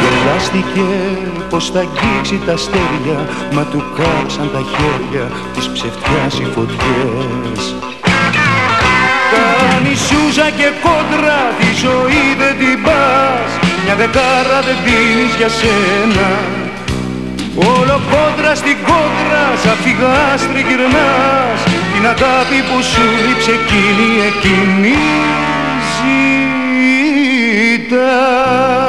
Γελάστηκε πως θα αγγίξει τα αστέρια μα του κάψαν τα χέρια της ψευτιάς οι φωτιές. Κάνει σούζα και κόντρα τη ζωή δεν την πας μια δεκάρα δεν δίνεις για σένα. Όλο κόντρα στην κόντρα σαν φυγάστρι γυρνάς Την αγάπη που σου λείψε εκείνη εκείνη ζητάς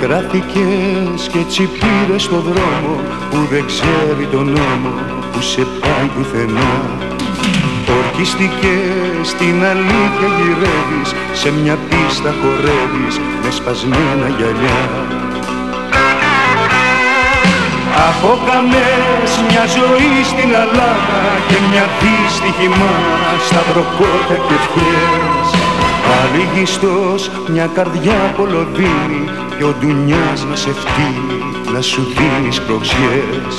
Κράθηκες και έτσι πήρες το δρόμο που δεν ξέρει τον νόμο που σε πάει πουθενά. Ορκίστηκες στην αλήθεια γυρεύεις σε μια πίστα χορεύεις με σπασμένα γυαλιά. Από καμές μια ζωή στην Ελλάδα και μια δύστιχη μάνα στα προκόρτα και ευχές Αλήγιστος μια καρδιά πολλοδίνει και ο ντουνιάς να σε φτύνει να σου δίνεις προξιές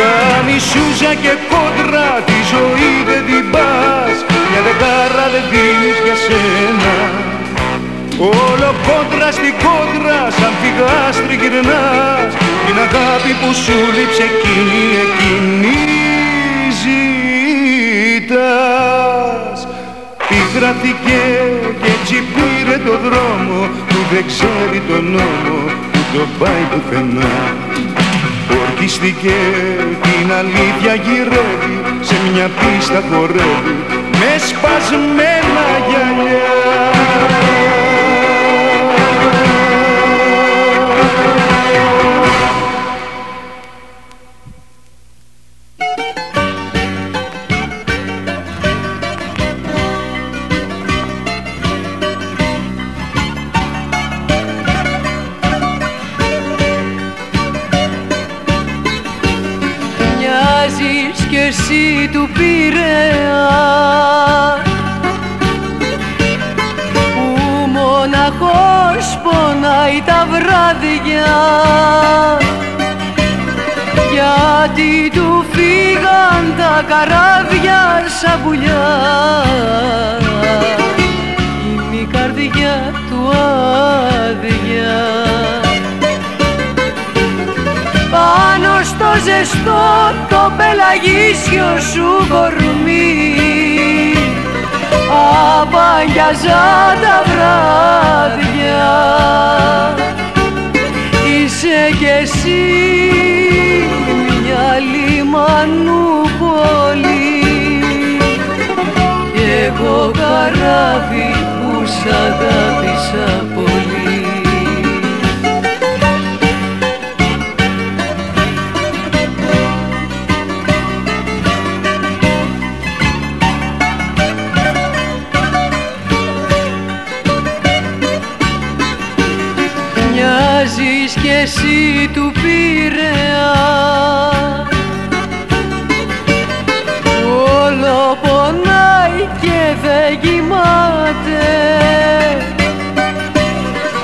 Κάνει σούζα και κόντρα τη ζωή δεν την πας μια δεκάρα δεν δίνεις για σένα. Όλο κόντρα στην κόντρα σαν φυγάστρι γυρνάς την αγάπη που σου λείψε εκείνη εκείνη ζητάς Πικράθηκε και έτσι πήρε το δρόμο που δεν ξέρει τον νόμο που το πάει πουθενά. Ορκίστηκε την αλήθεια γυρεύει σε μια πίστα χορεύει με σπασμένα γυαλιά του Πειραιά. Που μοναχός πονάει τα βράδια. Γιατί του φύγαν τα καράβια σαν πουλιά. Είναι η καρδιά του άδεια πάνω στο ζεστό το πελαγίσιο σου κορμί. Απαγιαζά τα βράδια. Πειραιά Είσαι κι εσύ μια λιμανού πόλη. Κι εγώ καράβι που σ' αγάπησα πολύ κι εσύ του Πειραιά Όλο πονάει και δεν κοιμάται.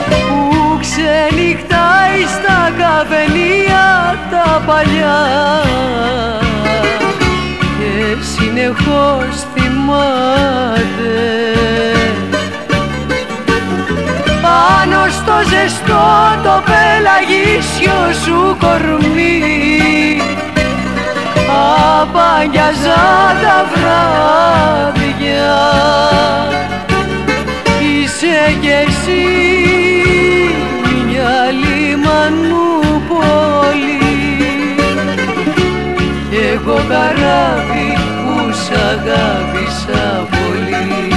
Που ξενυχτάει στα καβενεία τα παλιά. Και συνεχώς θυμάται στο ζεστό το πελαγίσιο σου κορμί. Απαγιαζά τα βράδια. Είσαι κι εσύ μια λιμανού πόλη. Εγώ καράβι που σ' αγάπησα πολύ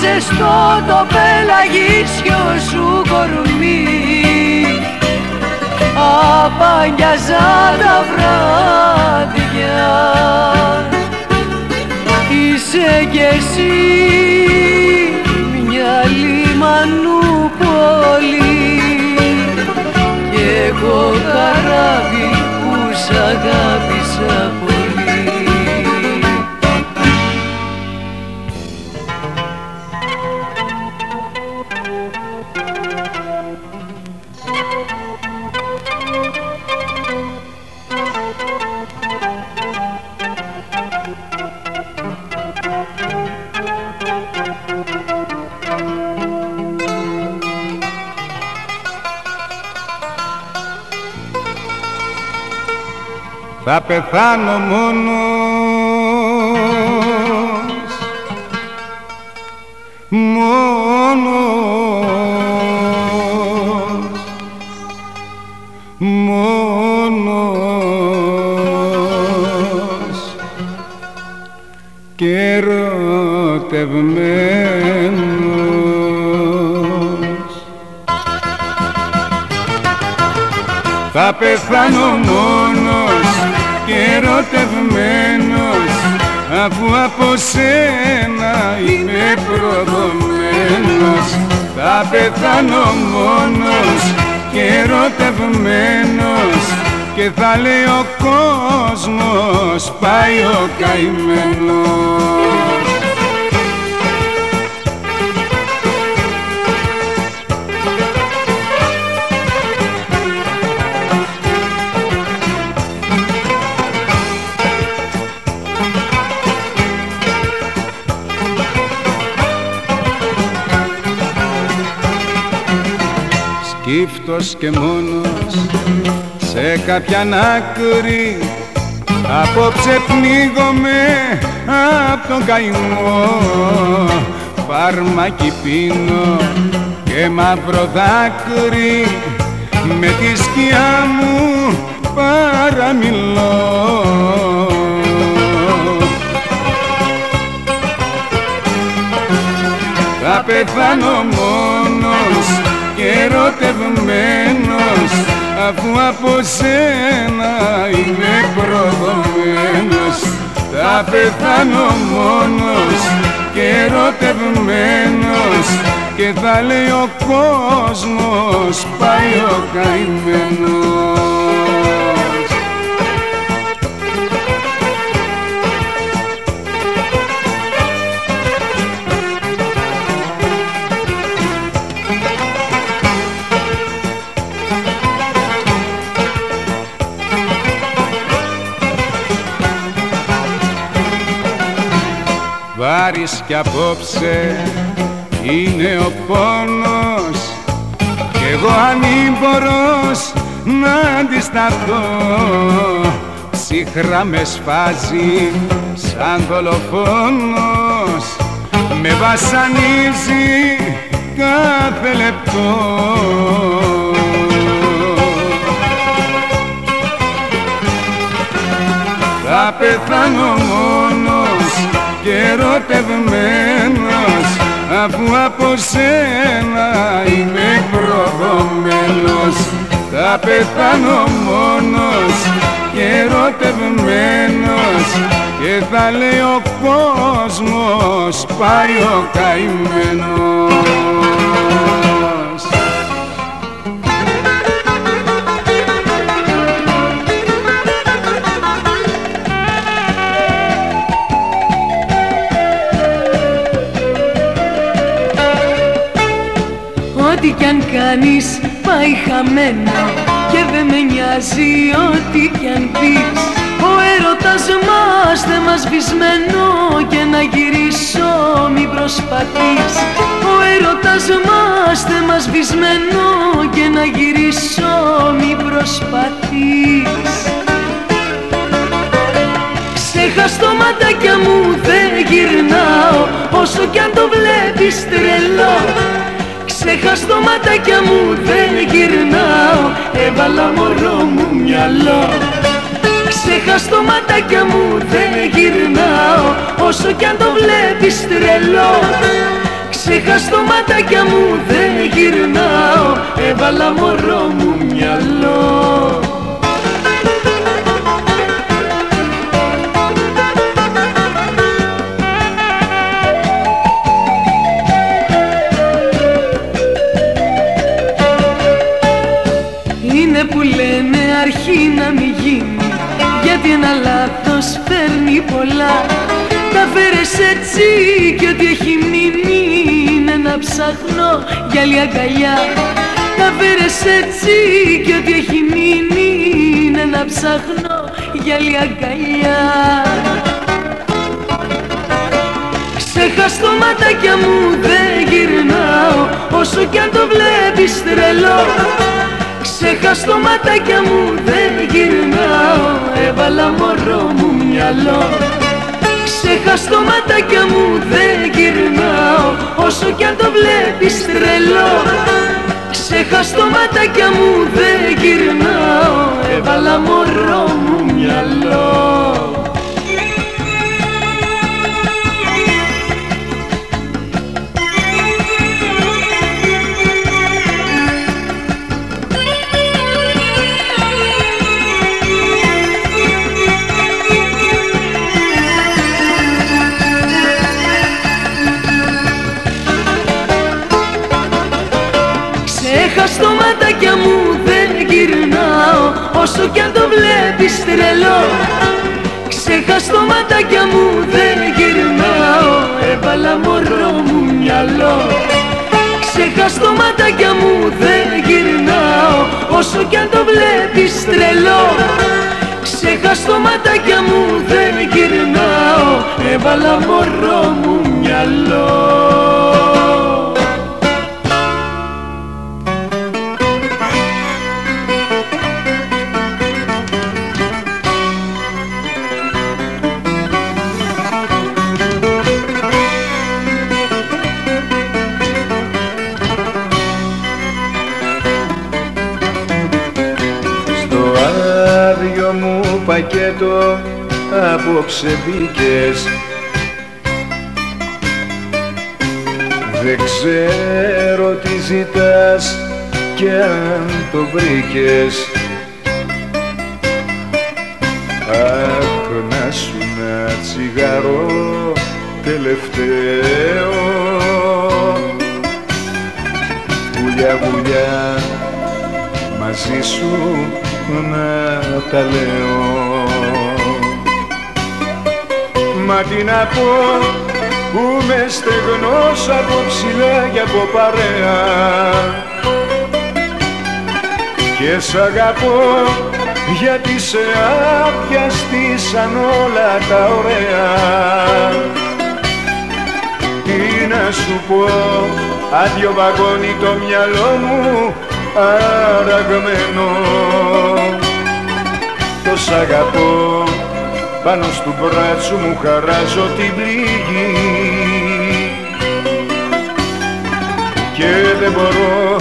ζεστό το πελαγίσιο σου κορμί. Απαγιαζά τα βράδια. Είσαι κι εσύ μια λιμανού πόλη πεθάνω μόνος πεθάνω μόνος και ερωτευμένος. Και θα λέει ο κόσμος πάει ο καημένος σκύφτος και μόνος. Σε κάποια άκρη απόψε πνίγομαι απ' τον καημό. Φάρμακι πίνω και μαύρο δάκρυ με τη σκιά μου παραμιλώ. Θα πεθάνω μόνος και ερωτευμένος αφού από σένα είμαι προδομένος. Θα πεθάνω μόνος και ερωτευμένος και θα λέει ο κόσμος πάει ο καημένος βάρης κι απόψε είναι ο πόνος. Κι εγώ ανήμπορος να αντισταθώ ψυχρά με σφάζει σαν δολοφόνος. Με βασανίζει κάθε λεπτό. Θα πεθάνω μόνος και ερωτευμένος αφού από σένα είμαι προδομένος. Θα πεθάνω μόνος και ερωτευμένος και θα λέει ο κόσμος πάει ο καημένος Ό,τι κι αν κάνεις πάει χαμένο Και δεν με νοιάζει ό,τι κι αν πεις. Ο έρωτας μας δεν μας βυσμένο Και να γυρίσω μη προσπαθείς. Ο έρωτας μας δεν μας βυσμένο Και να γυρίσω μη προσπαθείς. Ξέχα στο ματάκια μου δεν γυρνάω. Όσο κι αν το βλέπεις τρελό Ξέχα στο ματάκια μου δεν γυρνάω. Έβαλα μωρό μου μυαλό. Ξέχα στο ματάκια μου δεν γυρνάω. Όσο κι αν το βλέπεις τρελό. Ξέχα στο ματάκια μου δεν γυρνάω. Έβαλα μωρό μου μυαλό αρχή να μην γίνει Γιατί ένα λάθος φέρνει πολλά. Τα φέρες έτσι και ό,τι έχει μείνει Είναι ένα ψαχνό για άλλη αγκαλιά. Τα φέρες έτσι και ό,τι έχει μείνει Είναι ένα ψαχνό για άλλη αγκαλιά. Ξέχα στο ματάκια μου δεν γυρνάω Όσο κι αν το βλέπεις τρελό Ξέχα στο ματάκια μου δεν γυρνάω Έβαλα μωρό μου μυαλό. Ξέχα στο ματάκια μου δεν γυρνάω Όσο κι αν το βλέπεις τρελό. Ξέχα στο ματάκια μου δεν γυρνάω Έβαλα μωρό μου μυαλό κι αν το βλέπεις τρελό. Ξέχα στο ματάκια μου δεν γυρνάω Έβαλα μωρό μου μυαλό. Ξέχα στο ματάκια μου δεν γυρνάω Όσο κι αν το βλέπεις τρελό. Ξέχα στο ματάκια μου δεν γυρνάω Έβαλα μωρό μου μυαλό απόψε μπήκες. Δεν ξέρω τι ζητάς κι αν το βρήκες. Αχ να σου να τσιγαρό τελευταίο. Βουλιά βουλιά μαζί σου να τα λέω Μα τι να πω που με στεγνός από ψηλά και από παρέα. Και σ' αγαπώ γιατί σε άπιαστησαν όλα τα ωραία. Τι να σου πω άδειο βαγόνι το μυαλό μου αραγμένο. Το σ' αγαπώ πάνω στου μπράτσου μου χαράζω την πληγή. Και δεν μπορώ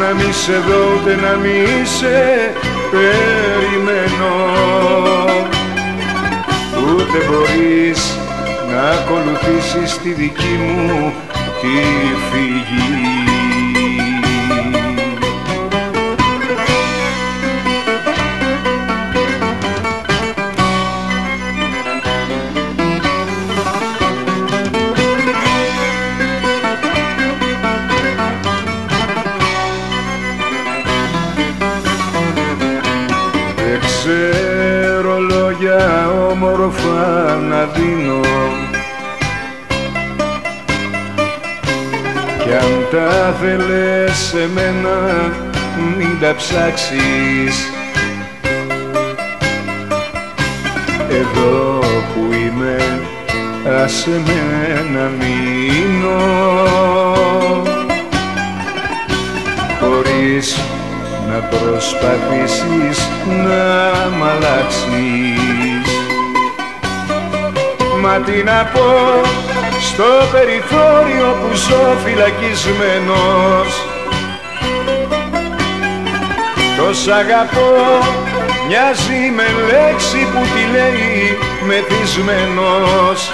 να μη σε δω ούτε να μη σε περιμένω. Ούτε μπορείς να ακολουθήσεις τη δική μου τη φυγή τα θέλες σε μένα μην τα ψάξεις. Εδώ που είμαι άσε με να μείνω. Χωρίς να προσπαθήσεις να μ' αλλάξεις. Μα τι να πω στο περιθώριο που ζω φυλακισμένος. Το σ' αγαπώ μοιάζει με λέξη που τη λέει μεθυσμένος.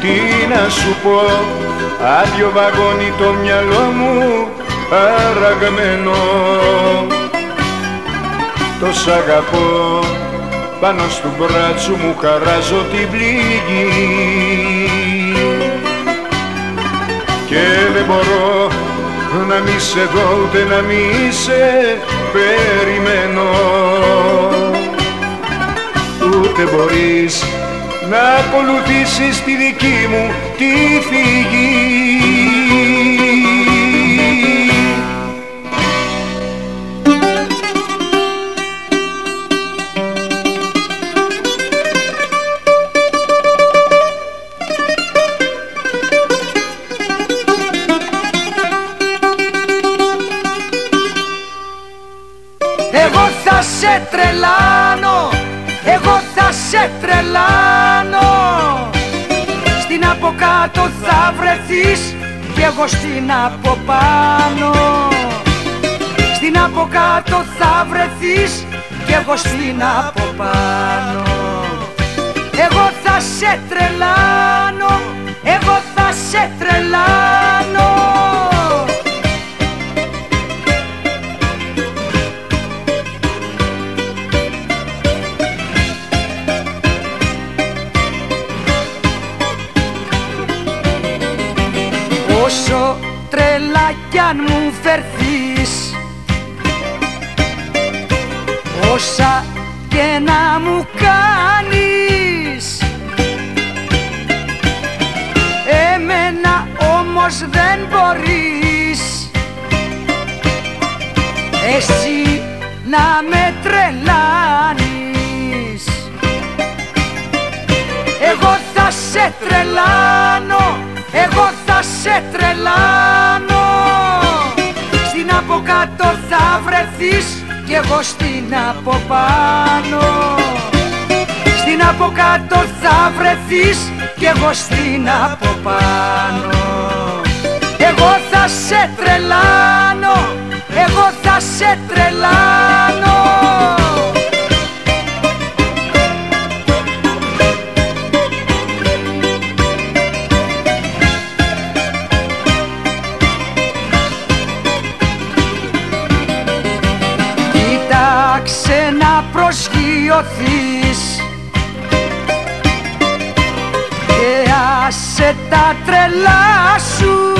Τι να σου πω άδειο βαγόνι το μυαλό μου αραγμένο. Το σ' αγαπώ πάνω στο μπράτσο μου χαράζω την πληγή. Και δεν μπορώ να μη σε δω ούτε να μη σε περιμένω. Ούτε μπορείς να ακολουθήσεις τη δική μου τη φυγή κι εγώ στην από πάνω. Στην από κάτω θα βρεθείς κι εγώ στην από πάνω. Εγώ θα σε τρελάνω, εγώ θα σε τρελάνω θα βρεθείς κι εγώ στην από πάνω. Εγώ θα σε τρελάνω, εγώ θα σε τρελάνω. Προσγειωθείς άσε τα τρελά σου.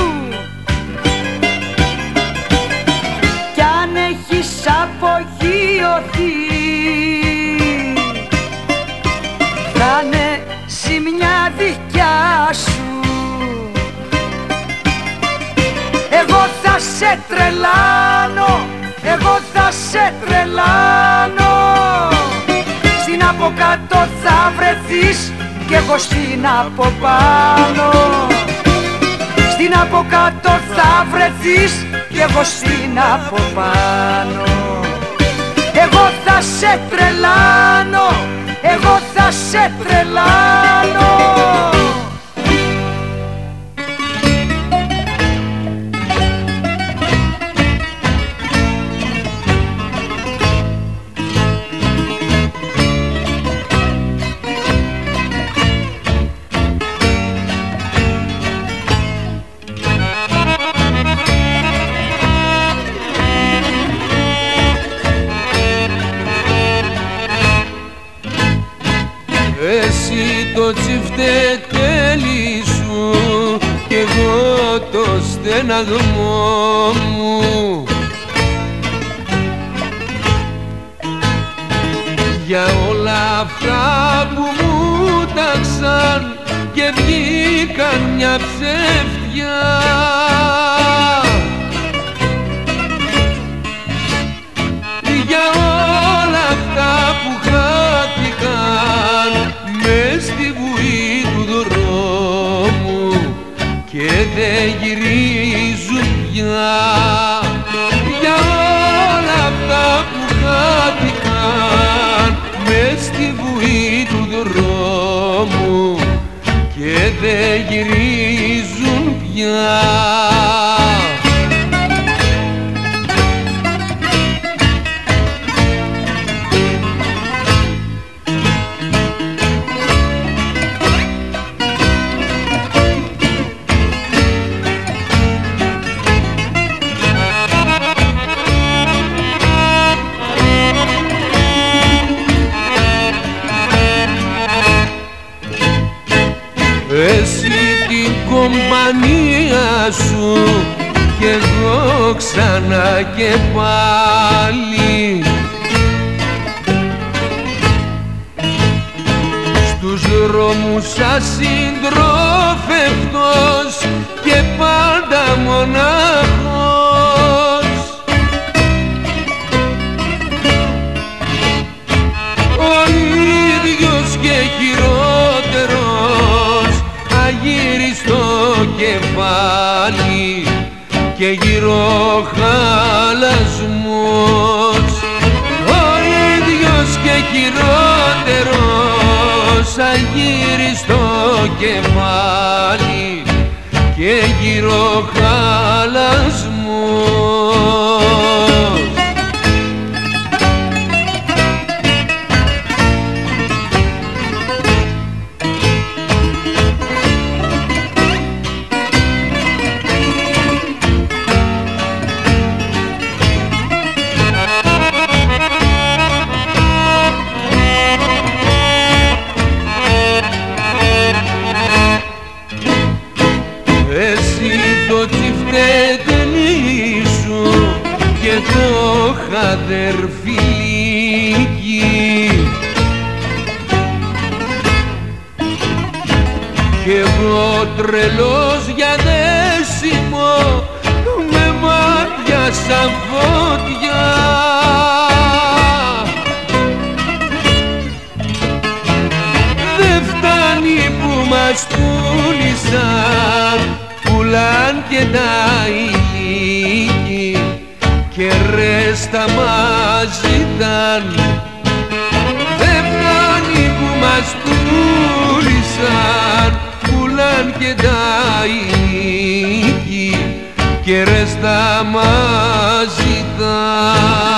Κι αν έχεις απογειωθεί θα είναι ζημιά δικιά σου. Εγώ θα σε τρελάνω εγώ θα σε τρελάνω. Στην από κάτω θα βρεθείς κι κι εγώ στην από πάνω. Στην από κάτω θα βρεθείς κι εγώ στην από πάνω. Εγώ θα σε τρελάνω, εγώ θα σε τρελάνω το τσιφτετέλι σου κι εγώ το στεναγμό μου. Για όλα αυτά που μου ταξαν και βγήκαν μια ψεύτια γυρίζουν πια ξανά και πάλι. Στους δρόμους ασυντρόφευτος και πάντα μοναχός και γύρω χαλασμός ο ίδιος και χειρότερος αγύριστο κεφάλι και γύρω χαλασμός κι εγώ τρελός για δέσιμο με μάτια σαν φωτιά Δεν φτάνει που μας πούλησαν πουλάν και τα ηλίκη και ρέστα μας ζητάν Δεν φτάνει που μας πούλησαν πουλάν και τα οίκη και ρέστα μας ζητάν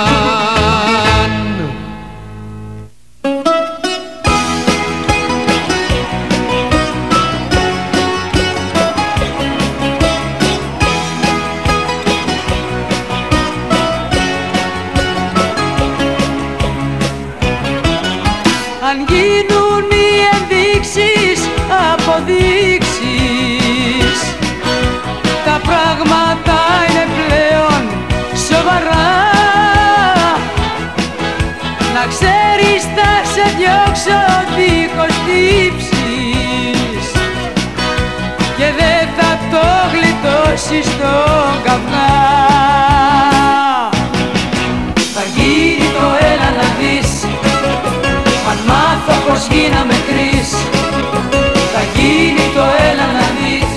στον καπνά Θα γίνει το έλα να δεις Αν μάθω πως γίναμε τρεις. Θα γίνει το έλα να δεις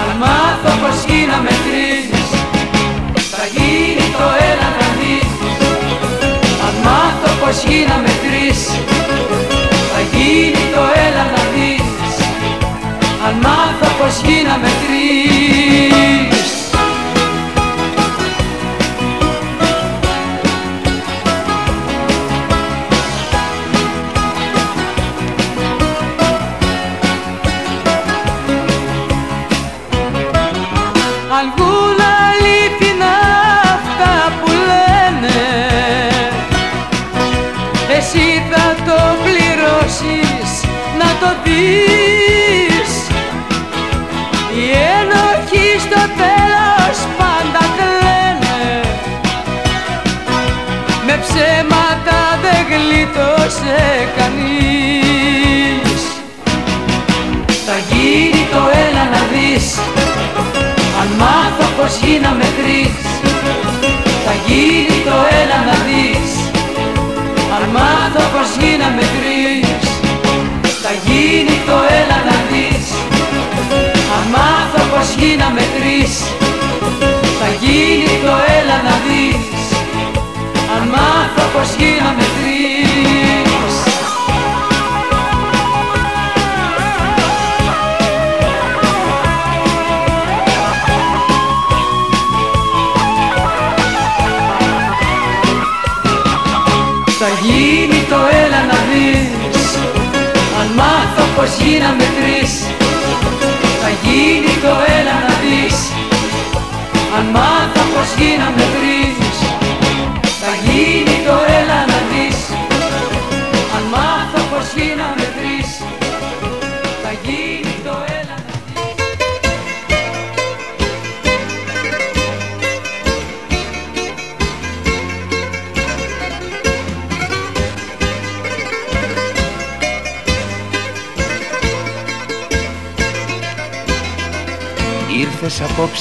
Αν μάθω πως γίναμε τρεις. Θα γίνει το έλα να δεις Αν μάθω πως γίναμε τρεις. Θα γίνει το έλα να δεις αν μάθω πως γίναμε τρεις. Γλίτωσε κανείς. Θα γίνει το έλα να δεις αν μάθω πως γίναμε τρεις. Θα γίνει το έλα να δεις Αν μάθω πως γίναμε τρεις. Θα γίνει το έλα να δεις Αν μάθω πως γίναμε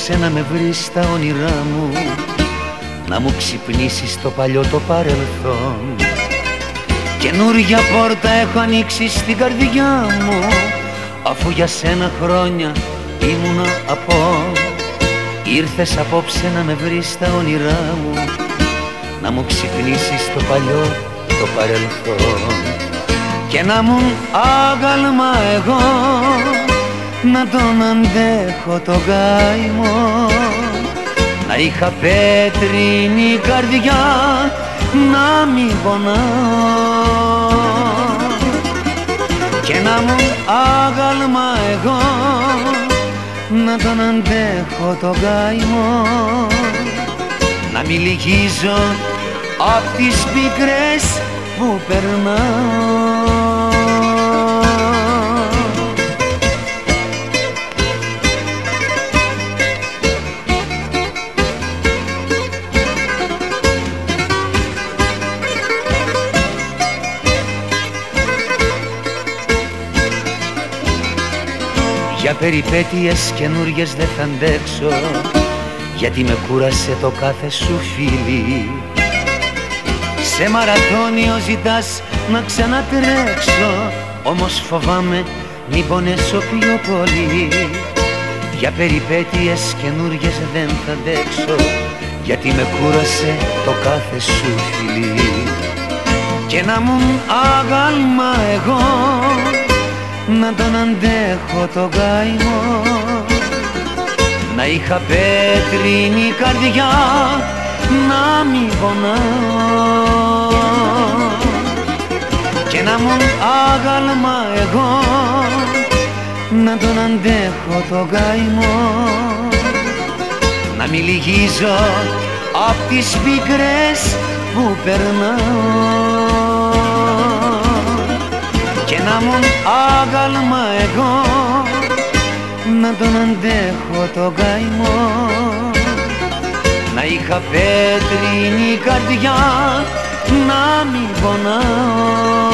απόψε να με βρεις στα όνειρά μου. Να μου ξυπνήσεις το παλιό το παρελθόν. Καινούρια πόρτα έχω ανοίξει στην καρδιά μου Αφού για σένα χρόνια ήμουνα από Ήρθες απόψε να με βρεις στα όνειρά μου Να μου ξυπνήσεις το παλιό το παρελθόν. Και να μου άγαλμα εγώ να τον αντέχω το γάιμο. Να είχα πέτρινη καρδιά να μην πονάω. Και να μου άγαλμα εγώ να τον αντέχω το γάιμο. Να μην λυγίζω απ' τις πικρές που περνάω περιπέτειες καινούριες δεν θα αντέξω Γιατί με κούρασε το κάθε σου φίλι. Σε μαραθώνιο ζητάς να ξανατρέξω Όμως φοβάμαι μην πονέσω πιο πολύ. Για περιπέτειες καινούριες δεν θα αντέξω Γιατί με κούρασε το κάθε σου φιλί Και να μου άγαλμα εγώ να τον αντέχω το γάιμο να είχα πέτρινη καρδιά να μην πονάω και να μου άγαλμα εγώ να τον αντέχω το γάιμο να μην λυγίζω απ' τις πικρές που περνάω και να μου άγαλμα εγώ να τον αντέχω το γάιμο να είχα πέτρινη καρδιά να μην πονάω.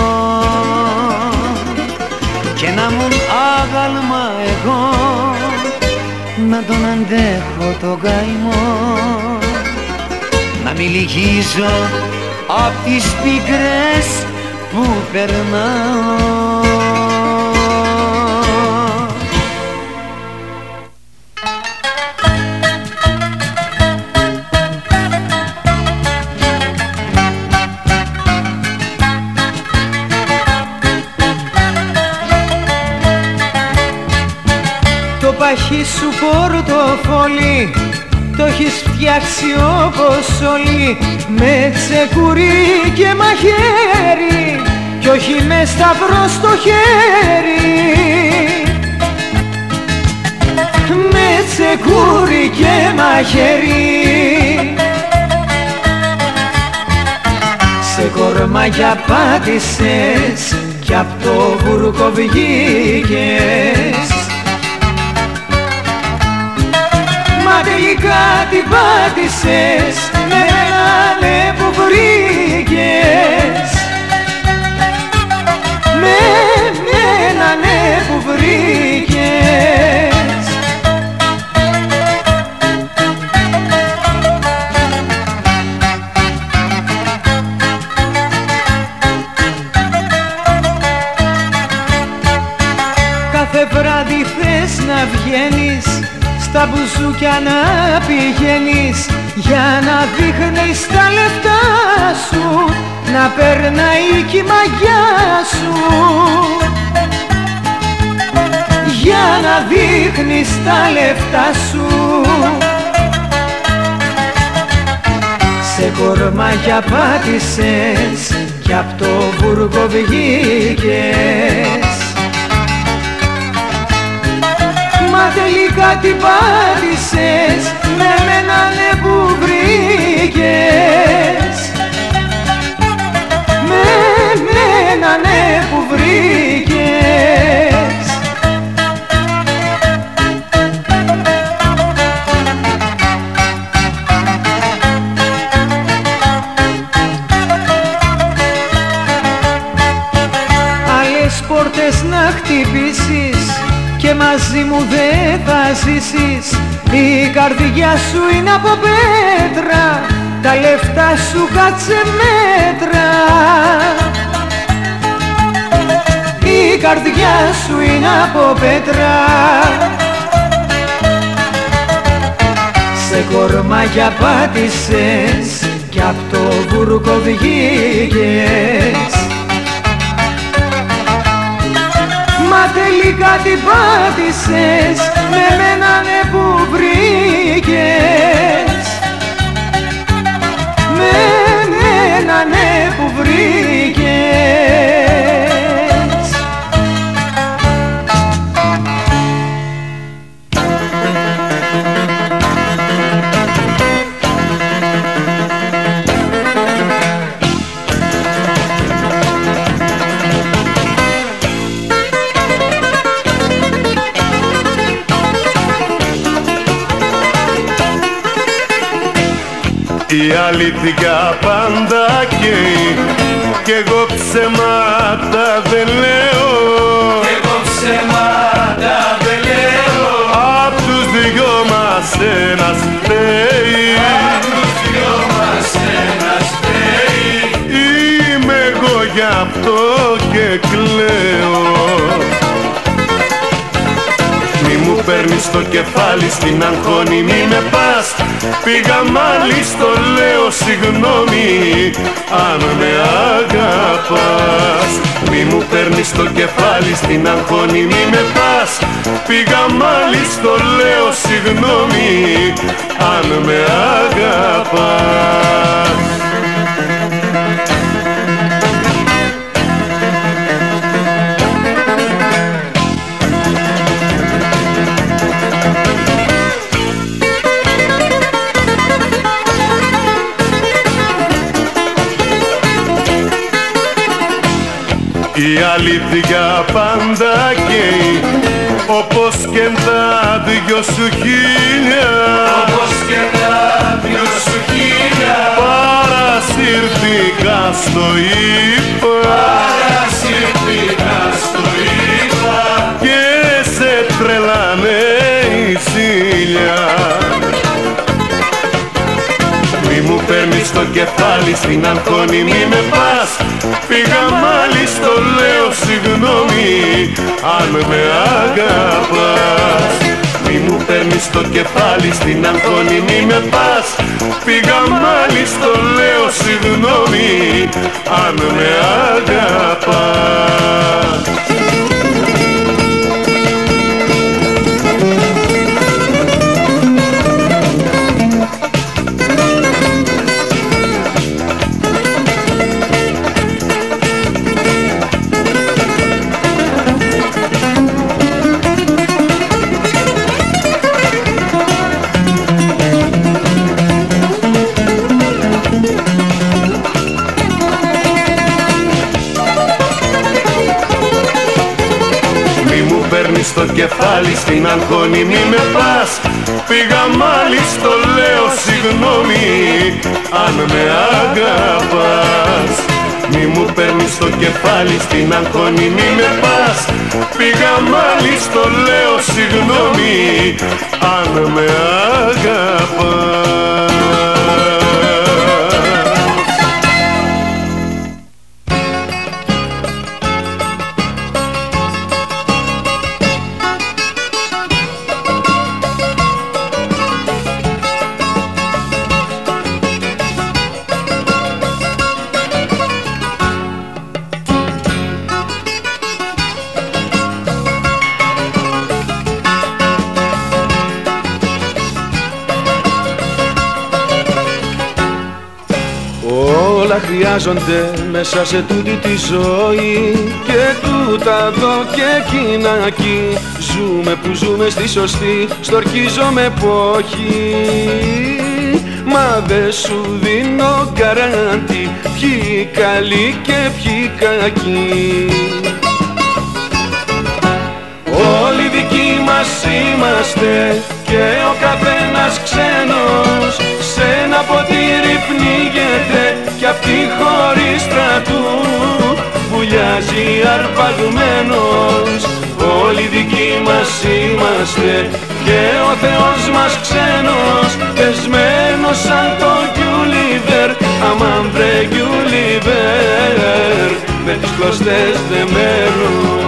Και να μου άγαλμα εγώ να τον αντέχω το γάιμο να μην λυγίζω απ' τις πικρές που περνάω. Το παχύ σου πορτοφόλι το έχεις φτιάξει όπως όλοι με τσεκουρί και μαχαίρι κι όχι με σταυρό στο χέρι. Με ξεκούρι και μαχαίρι. Σε κορμάκια πάτησες κι απ' το βούρκο βγήκες Μα τελικά την πάτησες με έναν ναι που βρήκες. Με έναν ναι που βρήκες. Κάθε βράδυ θες να βγαίνεις στα μπουζούκια να πηγαίνεις για να δείχνεις τα λεφτά σου να περνάει η μαγιά σου. Για να δείχνεις τα λεφτά σου. Σε κορμάκια πάτησες κι απ' το βούρκο βγήκες την πάτησες με μένα ναι που βρήκες. Με μένα ναι που βρήκες μαζί μου δεν θα ζήσεις. Η καρδιά σου είναι από πέτρα. Τα λεφτά σου κάτσε μέτρα. Η καρδιά σου είναι από πέτρα. Σε κορμάκια πάτησες κι απ' το βούρκο βγήκες τελικά την πάτησες με μένα ναι που βρήκες. Με μένα ναι που βρήκες αλήθεια πάντα μου παίρνεις το κεφάλι στην αγχώνη μη με πας. Πήγα μάλι στο λέω συγγνώμη αν με αγαπάς. Μη μου παίρνεις το κεφάλι στην αγχώνη μη με πας. Πήγα μάλι στο λέω συγγνώμη αν με αγαπάς Η αλήθεια πάντα καίει όπως και τα δυο σου χίλια. Όπως και τα δυο σου χίλια. Παρασύρθηκα στο είπα Παρασύρθηκα στο Μη μου παίρνεις το κεφάλι στην αγχώνη μη με πας Πήγα μάλι στο λέω συγγνώμη αν με αγαπάς Μη μου παίρνεις το κεφάλι στην αγχώνη μη με πας Πήγα μάλι στο λέω συγγνώμη αν με αγαπάς στην αγχώνη μη με πας. Πήγα μάλιστα το λέω συγγνώμη αν με αγαπάς. Μη μου παίρνεις το κεφάλι στην αγχώνη μη με πας. Πήγα μάλιστα το λέω συγγνώμη αν με αγαπάς χρειάζονται μέσα σε τούτη τη ζωή. Και τούτα εδώ και εκείνα εκεί. Ζούμε που ζούμε στη σωστή, στορκίζομαι εποχή Μα δε σου δίνω καράντι Ποιοι καλοί και ποιοι κακοί. Όλοι δικοί μας είμαστε Και ο καθένας ξένος. Σε ένα ποτήρι πνίγεται είμαστε και ο Θεός μας ξένος πεσμένος σαν το Γκιουλίβερ αμάν βρε Γκιουλίβερ με τις κλωστές δεμένος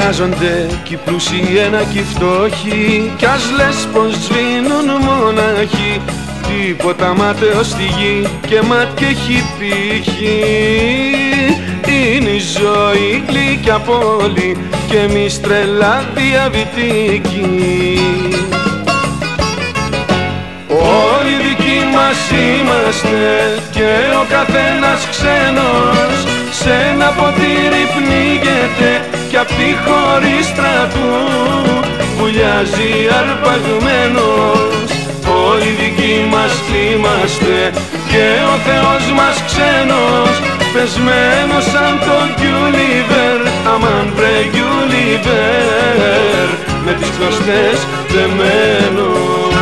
χρειάζονται κι οι πλούσιοι ένα κι οι φτώχοι. Κι ας λες πως σβήνουν μοναχοί τίποτα μάταιο στη γη και μάτια έχει πύχη. Είναι η ζωή γλυκιά πόλη και εμείς τρελά διαβητικοί Όλοι δικοί μας είμαστε και ο καθένας ξένος. Σε ένα ποτήρι πνίγεται κι απ' τη χωρίς στρατού βουλιάζει αρπαγμένος. Όλοι δικοί μας είμαστε και ο Θεός μας ξένος. Πεσμένος σαν το Γκιουλίβερ αμάν βρε Γκιουλίβερ με τις κλωστές δεμένος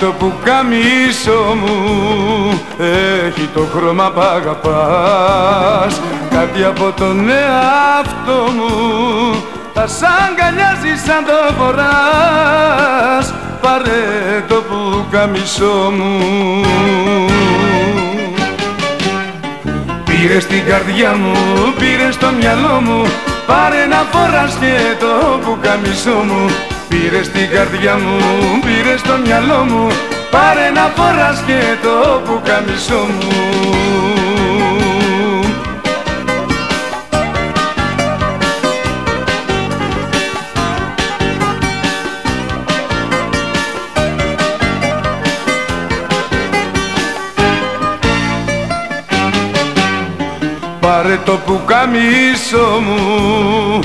το πουκαμίσο μου. Έχει το χρώμα που αγαπάς. Κάτι από τον εαυτό μου. Θα σ' αγκαλιάζει σαν το φοράς. Πάρε το πουκαμίσο μου. Πήρε στην καρδιά μου, πήρε στο μυαλό μου. Πάρε να φοράς και το πουκαμίσο μου Πήρες στην καρδιά μου, πήρες στο μυαλό μου. Πάρε να φοράς και το πουκαμισό μου Πάρε το πουκαμίσο μου.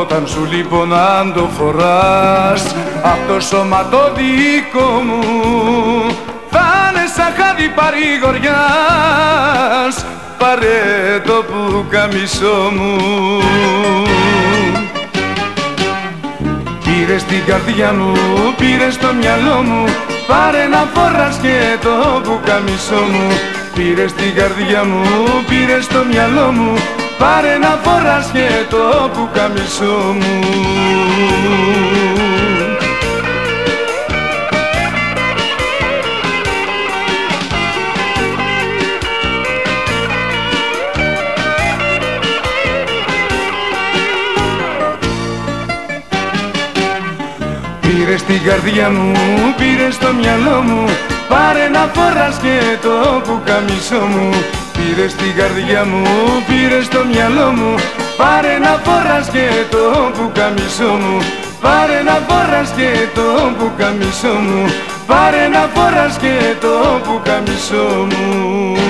Όταν σου λείπω να το φοράς Απ' το σώμα το δικό μου θα είναι σαν χάδι παρηγοριάς. Πάρε το πουκαμίσο μου. Πήρε στην καρδιά μου, πήρε στο μυαλό μου. Πάρε να φοράς και το πουκαμίσο μου Πήρε στην καρδιά μου, πήρε στο μυαλό μου. Πάρε να φοράς και το πουκαμισό μου. Πήρε στην καρδιά μου, πήρε στο μυαλό μου Πάρε να φοράς και το πουκαμισό μου. Πήρε στην καρδιά μου, πήρε στο μυαλό μου. Πάρε να φοράς και το πουκαμισό μου. Πάρε να φοράς και το πουκαμισό μου. Πάρε να φοράς και το πουκαμισό μου